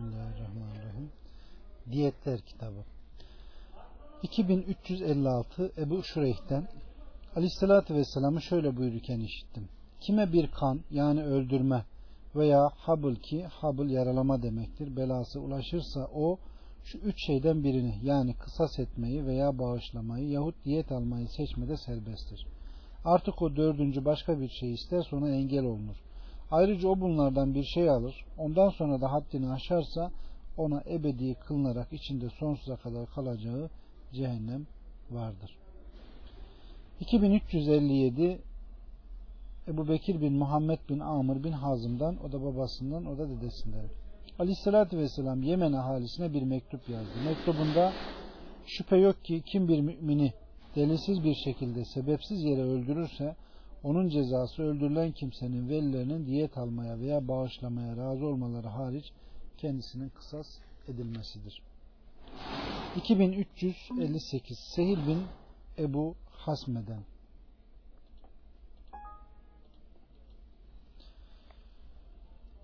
Bismillahirrahmanirrahim. Diyetler kitabı. 2356 Ebu Şureyh'ten Aleyhisselatü Vesselam'ı şöyle buyururken işittim. Kime bir kan yani öldürme veya habıl ki habıl yaralama demektir belası ulaşırsa o şu üç şeyden birini yani kısas etmeyi veya bağışlamayı yahut diyet almayı seçmede serbesttir. Artık o dördüncü başka bir şey isterse ona engel olunur. Ayrıca o bunlardan bir şey alır. Ondan sonra da haddini aşarsa ona ebedi kılınarak içinde sonsuza kadar kalacağı cehennem vardır. 2357 Ebu Bekir bin Muhammed bin Amr bin Hazım'dan, o da babasından, o da dedesinden. Aleyhissalatü vesselam Yemen ahalisine bir mektup yazdı. Mektubunda şüphe yok ki kim bir mümini delilsiz bir şekilde sebepsiz yere öldürürse onun cezası öldürülen kimsenin velilerinin diyet almaya veya bağışlamaya razı olmaları hariç kendisinin kısas edilmesidir. 2358 Sehil bin Ebu Hasme'den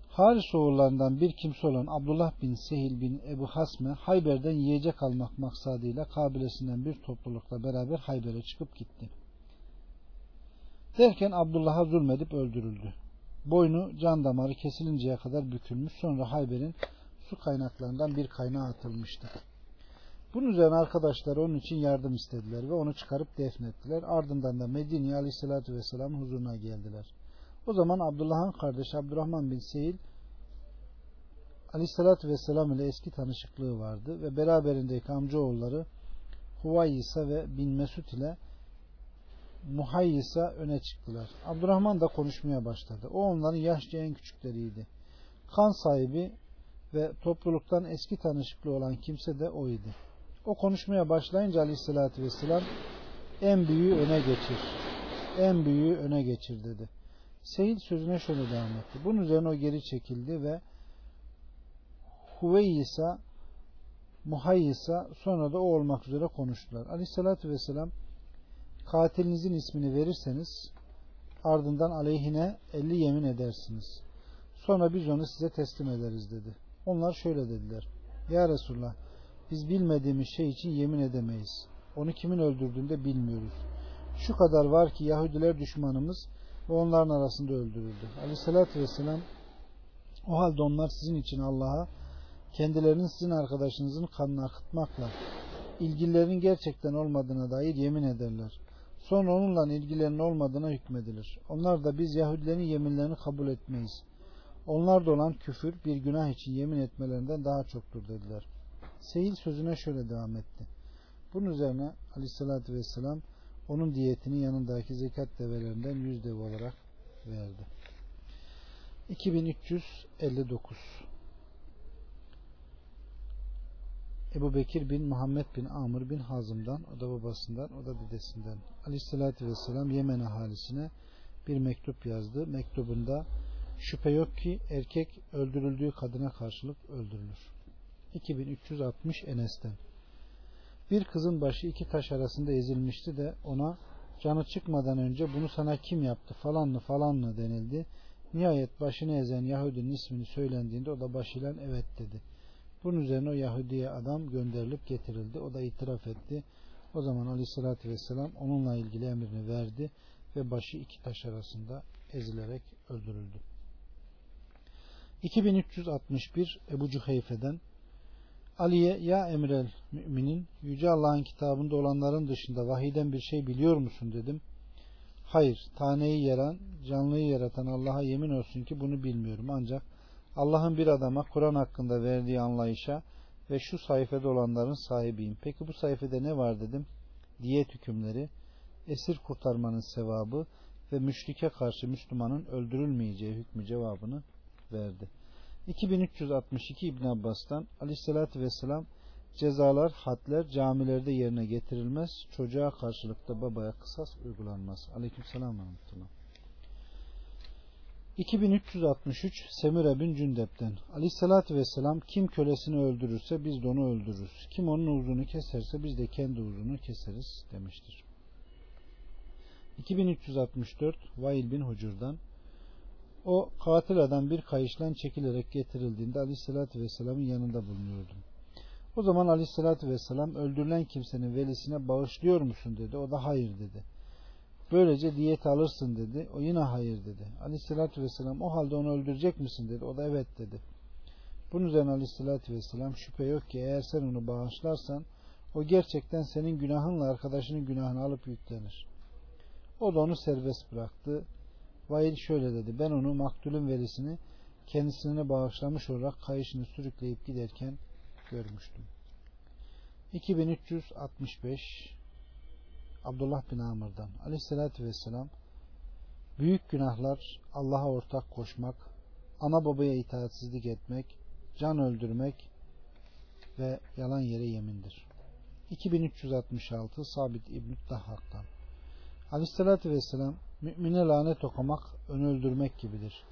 Haris oğullarından bir kimse olan Abdullah bin Sehil bin Ebu Hasme Hayber'den yiyecek almak maksadıyla kabilesinden bir toplulukla beraber Hayber'e çıkıp gitti. Derken Abdullah'a zulmedip öldürüldü. Boynu can damarı kesilinceye kadar bükülmüş sonra Hayber'in su kaynaklarından bir kaynağa atılmıştı. Bunun üzerine arkadaşlar onun için yardım istediler ve onu çıkarıp defnettiler. Ardından da Medine'ye aleyhissalatü vesselamın huzuruna geldiler. O zaman Abdullah'ın kardeşi Abdurrahman bin Seyil aleyhissalatü vesselam ile eski tanışıklığı vardı ve beraberindeki amcaoğulları Huvayisa ve bin Mesud ile Muhayyisa öne çıktılar. Abdurrahman da konuşmaya başladı. O onların yaşça en küçükleriydi. Kan sahibi ve topluluktan eski tanışıklı olan kimse de o idi. O konuşmaya başlayınca aleyhissalatü vesselam en büyüğü öne geçir. En büyüğü öne geçir dedi. Seyit sözüne şöyle devam etti. Bunun üzerine o geri çekildi ve Huveyisa Muhayyisa sonra da o olmak üzere konuştular. Aleyhissalatü vesselam katilinizin ismini verirseniz ardından aleyhine elli yemin edersiniz. Sonra biz onu size teslim ederiz dedi. Onlar şöyle dediler. Ya Resulullah biz bilmediğimiz şey için yemin edemeyiz. Onu kimin öldürdüğünde bilmiyoruz. Şu kadar var ki Yahudiler düşmanımız ve onların arasında öldürüldü. Aleyhissalatü vesselam o halde onlar sizin için Allah'a kendilerinin sizin arkadaşınızın kanını akıtmakla ilgilerinin gerçekten olmadığına dair yemin ederler. Sonra onunla ilgilerinin olmadığına hükmedilir. Onlar da biz Yahudilerin yeminlerini kabul etmeyiz. Onlar da olan küfür bir günah için yemin etmelerinden daha çoktur dediler. Sehil sözüne şöyle devam etti. Bunun üzerine aleyhissalatü vesselam onun diyetini yanındaki zekat develerinden yüz dev olarak verdi. 2359 Ebu Bekir bin Muhammed bin Amr bin Hazım'dan, o da babasından, o da dedesinden. Aleyhissalatü vesselam Yemen ahalisine bir mektup yazdı. Mektubunda şüphe yok ki erkek öldürüldüğü kadına karşılık öldürülür. 2360 Enes'ten bir kızın başı iki taş arasında ezilmişti de ona canı çıkmadan önce bunu sana kim yaptı falanlı falanlı denildi. Nihayet başını ezen Yahudinin ismini söylendiğinde o da başıyla evet dedi. Bunun üzerine o Yahudi'ye adam gönderilip getirildi. O da itiraf etti. O zaman aleyhissalatü vesselam onunla ilgili emrini verdi ve başı iki taş arasında ezilerek öldürüldü. 2361 Ebu Cüheyfe'den Ali'ye ya emrel müminin Yüce Allah'ın kitabında olanların dışında vahiden bir şey biliyor musun dedim. Hayır taneyi yaran canlıyı yaratan Allah'a yemin olsun ki bunu bilmiyorum ancak Allah'ın bir adama Kur'an hakkında verdiği anlayışa ve şu sayfada olanların sahibiyim. Peki bu sayfada ne var dedim. Diyet hükümleri, esir kurtarmanın sevabı ve müşrike karşı Müslümanın öldürülmeyeceği hükmü cevabını verdi. 2362 İbn Abbas'tan Aleyhisselatü Vesselam cezalar, hadler camilerde yerine getirilmez. Çocuğa karşılık da babaya kısas uygulanmaz. Aleyküm selam ve 2363 Semire bin Cündep'ten Aleyhisselatü Vesselam kim kölesini öldürürse biz de onu öldürürüz. Kim onun uzunu keserse biz de kendi uzunu keseriz demiştir. 2364 Vail bin Hucur'dan O katil adam bir kayışla çekilerek getirildiğinde Aleyhisselatü Vesselam'ın yanında bulunuyordum. O zaman Aleyhisselatü Vesselam öldürülen kimsenin velisine bağışlıyor musun dedi. O da hayır dedi. Böylece diyet alırsın dedi. O yine hayır dedi. Aleyhisselatü Vesselam o halde onu öldürecek misin dedi. O da evet dedi. Bunun üzerine Aleyhisselatü Vesselam şüphe yok ki eğer sen onu bağışlarsan o gerçekten senin günahınla arkadaşının günahını alıp yüklenir. O da onu serbest bıraktı. Vail şöyle dedi. Ben onu maktulün verisini kendisine bağışlamış olarak kayışını sürükleyip giderken görmüştüm. 2365 Abdullah bin Amr'dan Aleyhisselatü Vesselam büyük günahlar Allah'a ortak koşmak, ana babaya itaatsizlik etmek, can öldürmek ve yalan yere yemindir. 2366 Sabit İbn Dahhak'tan Aleyhisselatü Vesselam mümine lanet okumak, ön öldürmek gibidir.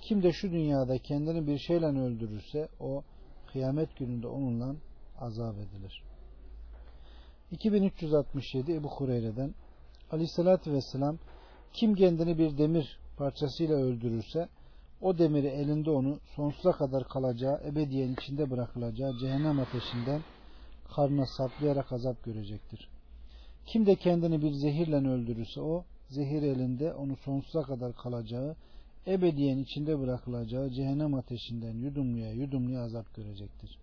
Kim de şu dünyada kendini bir şeyle öldürürse o kıyamet gününde onunla azap edilir. 2367 Ebu Hureyre'den Aleyhisselatü Vesselam kim kendini bir demir parçasıyla öldürürse o demiri elinde onu sonsuza kadar kalacağı, ebediyen içinde bırakılacağı cehennem ateşinden karnına saplayarak azap görecektir. Kim de kendini bir zehirle öldürürse o zehir elinde onu sonsuza kadar kalacağı, ebediyen içinde bırakılacağı cehennem ateşinden yudumluya yudumluya azap görecektir.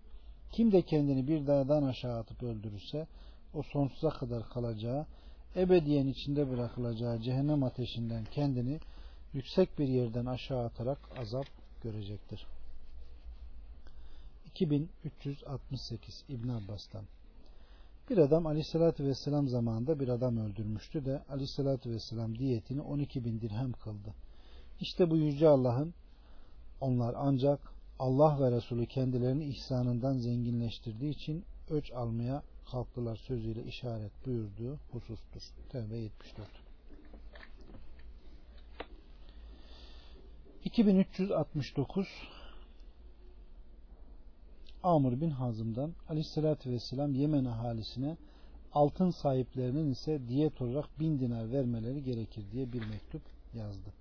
Kim de kendini bir dağdan aşağı atıp öldürürse o sonsuza kadar kalacağı, ebediyen içinde bırakılacağı cehennem ateşinden kendini yüksek bir yerden aşağı atarak azap görecektir. 2368 İbn Abbas'tan bir adam aleyhissalatü vesselam zamanında bir adam öldürmüştü de aleyhissalatü vesselam diyetini 12 bin dirhem kıldı. İşte bu yüce Allah'ın onlar ancak Allah ve Resulü kendilerini ihsanından zenginleştirdiği için öç almaya kalktılar sözüyle işaret buyurduğu husustur. Tevbe 74 2369 Amr bin Hazım'dan aleyhissalatü vesselam Yemen ahalisine altın sahiplerinin ise diyet olarak bin dinar vermeleri gerekir diye bir mektup yazdı.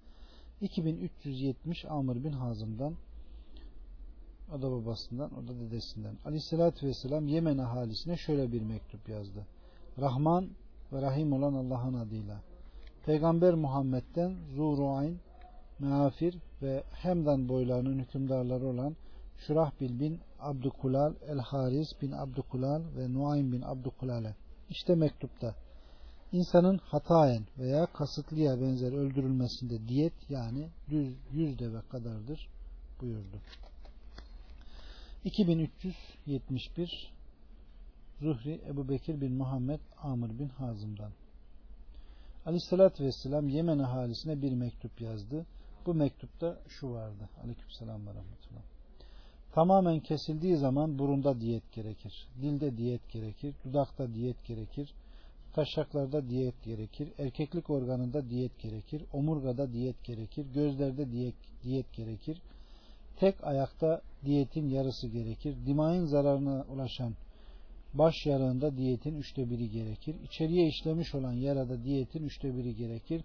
2370 Amr bin Hazım'dan o da babasından o da dedesinden aleyhissalatü vesselam Yemen ahalisine şöyle bir mektup yazdı. Rahman ve Rahim olan Allah'ın adıyla Peygamber Muhammed'den Zuruayn, Meafir ve Hemdan boylarının hükümdarları olan Şurahbil bin Abdükulal, El Haris bin Abdükulal ve Nuaym bin Abdükulal'e. İşte mektupta insanın hatayen veya kasıtlıya benzer öldürülmesinde diyet yani düz yüz deve kadardır buyurdu. 2371 Zuhri Ebu Bekir bin Muhammed Amr bin Hazım'dan Aleyhissalatü Vesselam Yemen ahalisine bir mektup yazdı. Bu mektupta şu vardı. Aleykümselam ve rahmetullah. Tamamen kesildiği zaman burunda diyet gerekir. Dilde diyet gerekir. Dudakta diyet gerekir. Taşaklarda diyet gerekir. Erkeklik organında diyet gerekir. Omurgada diyet gerekir. Gözlerde diyet, diyet gerekir. Tek ayakta diyetin yarısı gerekir. Dimağın zararına ulaşan baş yarığında diyetin üçte biri gerekir. İçeriye işlemiş olan yarada diyetin üçte biri gerekir.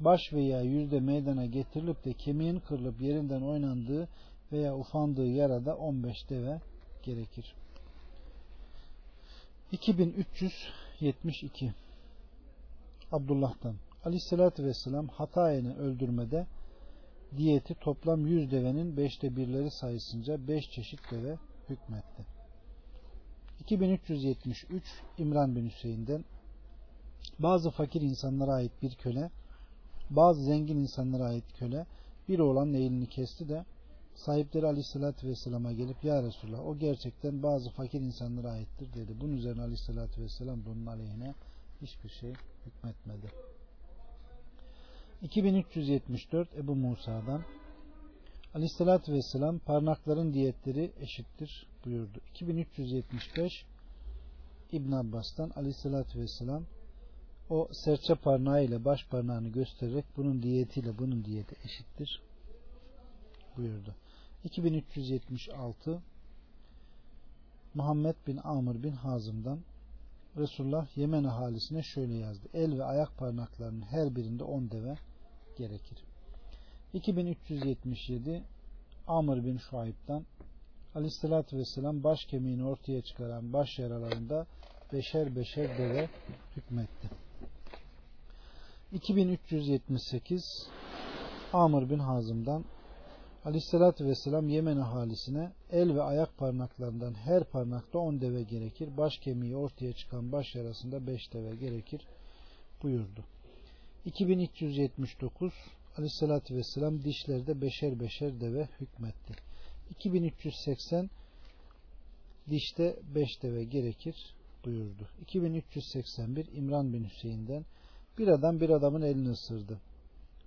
Baş veya yüzde meydana getirilip de kemiğin kırılıp yerinden oynandığı veya ufandığı yarada 15 deve gerekir. 2372 Abdullah'tan Aleyhisselatü Vesselam Hatayeni öldürmede diyeti toplam 100 devenin 5'te birleri sayısınca 5 çeşit deve hükmetti. 2373 İmran bin Hüseyin'den bazı fakir insanlara ait bir köle bazı zengin insanlara ait köle bir oğlanın elini kesti de sahipleri aleyhissalatü vesselama gelip ya Resulallah o gerçekten bazı fakir insanlara aittir dedi. Bunun üzerine aleyhissalatü vesselam bunun aleyhine hiçbir şey hükmetmedi. 2374 Ebu Musa'dan Aleyhissalatü Vesselam parmakların diyetleri eşittir buyurdu. 2375 İbn Abbas'tan Aleyhissalatü Vesselam o serçe parmağı ile baş parmağını göstererek bunun diyetiyle bunun diyeti eşittir buyurdu. 2376 Muhammed bin Amr bin Hazım'dan Resulullah Yemen ahalisine şöyle yazdı. El ve ayak parmaklarının her birinde on deve gerekir. 2377 Amr bin Şuayb'dan Aleyhisselatü Vesselam baş kemiğini ortaya çıkaran baş yaralarında beşer beşer deve hükmetti. 2378 Amr bin Hazım'dan Aleyhisselatü Vesselam Yemen ahalisine el ve ayak parmaklarından her parmakta on deve gerekir. Baş kemiği ortaya çıkan baş yarasında beş deve gerekir buyurdu. 2379 Aleyhisselatü Vesselam dişlerde beşer beşer deve hükmetti. 2380 dişte beş deve gerekir buyurdu. 2381 İmran bin Hüseyin'den bir adam bir adamın elini ısırdı.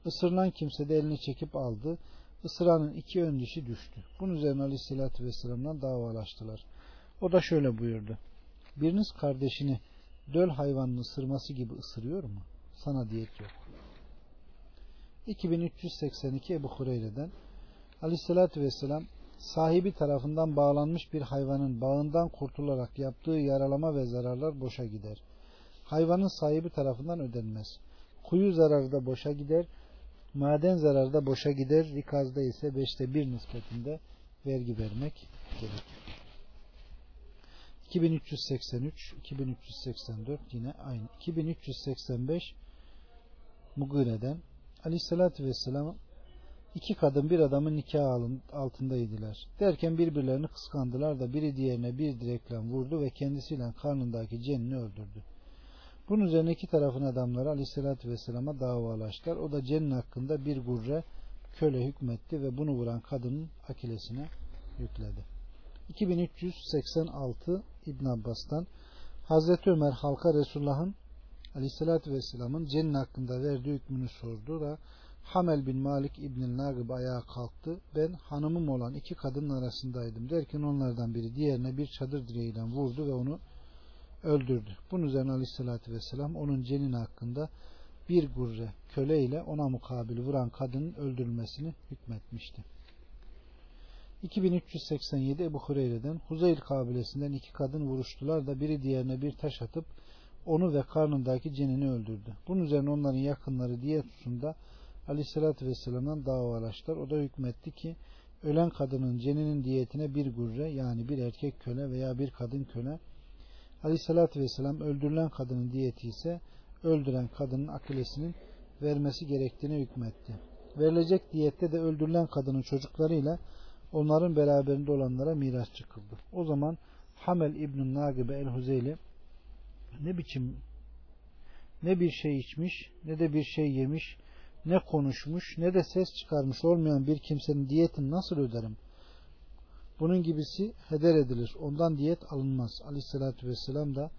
Isırılan kimse de elini çekip aldı. Isıranın iki ön düştü. Bunun üzerine Aleyhisselatü Vesselam'dan davalaştılar. O da şöyle buyurdu. Biriniz kardeşini döl hayvanını ısırması gibi ısırıyor mu? Sana diyet yok. 2382 Ebu Hureyre'den Aleyhisselatü Vesselam sahibi tarafından bağlanmış bir hayvanın bağından kurtularak yaptığı yaralama ve zararlar boşa gider. Hayvanın sahibi tarafından ödenmez. Kuyu zararı da boşa gider. Maden zararı da boşa gider. Rikazda ise beşte bir nispetinde vergi vermek gerekir. 2383, 2384 yine aynı. 2385 Mugire'den Aleyhisselatü Vesselam iki kadın bir adamın nikah altındaydılar. Derken birbirlerini kıskandılar da biri diğerine bir direkle vurdu ve kendisiyle karnındaki cenini öldürdü. Bunun üzerine iki tarafın adamları Aleyhisselatü Vesselam'a davalaştılar. O da cenin hakkında bir gurre köle hükmetti ve bunu vuran kadının akilesine yükledi. 2386 İbn Abbas'tan Hazreti Ömer halka Resulullah'ın Aleyhisselatü Vesselam'ın cenin hakkında verdiği hükmünü sordu da Hamel bin Malik İbn-i Nagib ayağa kalktı. Ben hanımım olan iki kadının arasındaydım derken onlardan biri diğerine bir çadır direğiyle vurdu ve onu öldürdü. Bunun üzerine Aleyhisselatü Vesselam onun cenin hakkında bir gurre köle ile ona mukabil vuran kadının öldürülmesini hükmetmişti. 2387 Ebu Hureyre'den Huzeyl kabilesinden iki kadın vuruştular da biri diğerine bir taş atıp onu ve karnındaki cenini öldürdü. Bunun üzerine onların yakınları diye hususunda Aleyhisselatü Vesselam'dan davalaştılar. O da hükmetti ki ölen kadının ceninin diyetine bir gurre yani bir erkek köle veya bir kadın köle Aleyhisselatü Vesselam öldürülen kadının diyeti ise öldüren kadının akılesinin vermesi gerektiğine hükmetti. Verilecek diyette de öldürülen kadının çocuklarıyla onların beraberinde olanlara miras çıkıldı. O zaman Hamel İbn Nagibe el-Huzeyli ne biçim ne bir şey içmiş ne de bir şey yemiş ne konuşmuş ne de ses çıkarmış olmayan bir kimsenin diyetini nasıl öderim? Bunun gibisi heder edilir. Ondan diyet alınmaz. Aleyhissalatü vesselam da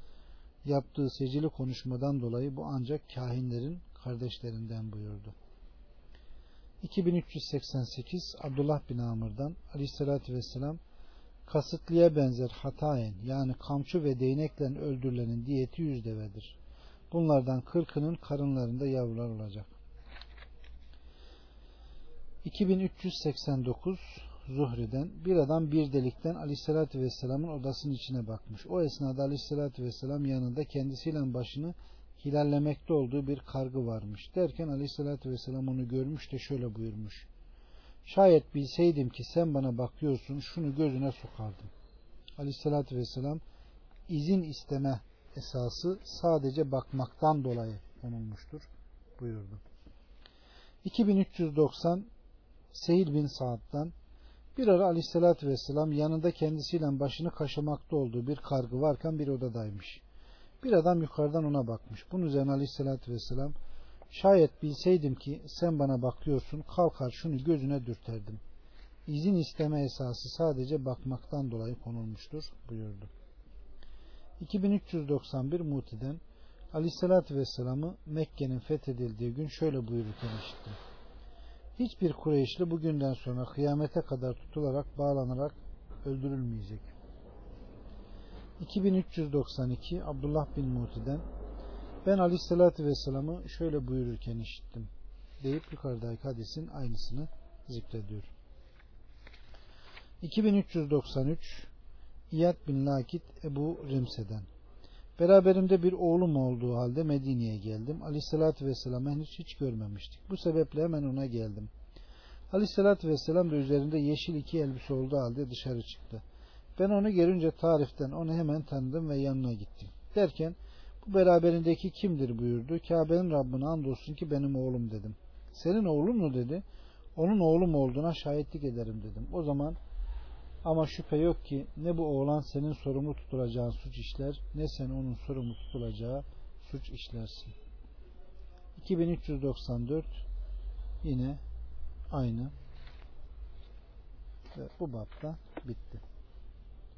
yaptığı secili konuşmadan dolayı bu ancak kahinlerin kardeşlerinden buyurdu. 2388 Abdullah bin Amr'dan Aleyhissalatü vesselam kasıtlıya benzer hatayen yani kamçı ve değnekle öldürülenin diyeti yüz devedir. Bunlardan kırkının karınlarında yavrular olacak. 2389 Zuhri'den bir adam bir delikten Aleyhisselatü Vesselam'ın odasının içine bakmış. O esnada Aleyhisselatü Vesselam yanında kendisiyle başını hilallemekte olduğu bir kargı varmış. Derken Aleyhisselatü Vesselam onu görmüş de şöyle buyurmuş. Şayet bilseydim ki sen bana bakıyorsun şunu gözüne sokardım. Aleyhisselatü Vesselam izin isteme esası sadece bakmaktan dolayı konulmuştur buyurdu. 2390 Seyir bin Saad'dan bir ara aleyhissalatü vesselam yanında kendisiyle başını kaşımakta olduğu bir kargı varken bir odadaymış. Bir adam yukarıdan ona bakmış. Bunun üzerine aleyhissalatü vesselam şayet bilseydim ki sen bana bakıyorsun kalkar şunu gözüne dürterdim. İzin isteme esası sadece bakmaktan dolayı konulmuştur buyurdu. 2391 Muti'den Aleyhisselatü Vesselam'ı Mekke'nin fethedildiği gün şöyle buyururken işittim. Hiçbir Kureyşli bugünden sonra kıyamete kadar tutularak bağlanarak öldürülmeyecek. 2392 Abdullah bin Muti'den ben Aleyhisselatü Vesselam'ı şöyle buyururken işittim deyip yukarıdaki hadisin aynısını zikrediyor. 2393 İyad bin Lakit Ebu Rimse'den Beraberimde bir oğlum olduğu halde Medine'ye geldim. Aleyhissalatü vesselam henüz hiç görmemiştik. Bu sebeple hemen ona geldim. Aleyhissalatü vesselam da üzerinde yeşil iki elbise olduğu halde dışarı çıktı. Ben onu görünce tariften onu hemen tanıdım ve yanına gittim. Derken bu beraberindeki kimdir buyurdu. Kabe'nin Rabbine andolsun ki benim oğlum dedim. Senin oğlun mu dedi. Onun oğlum olduğuna şahitlik ederim dedim. O zaman ama şüphe yok ki ne bu oğlan senin sorumlu tutulacağın suç işler ne sen onun sorumlu tutulacağı suç işlersin. 2394 yine aynı ve bu bapta bitti.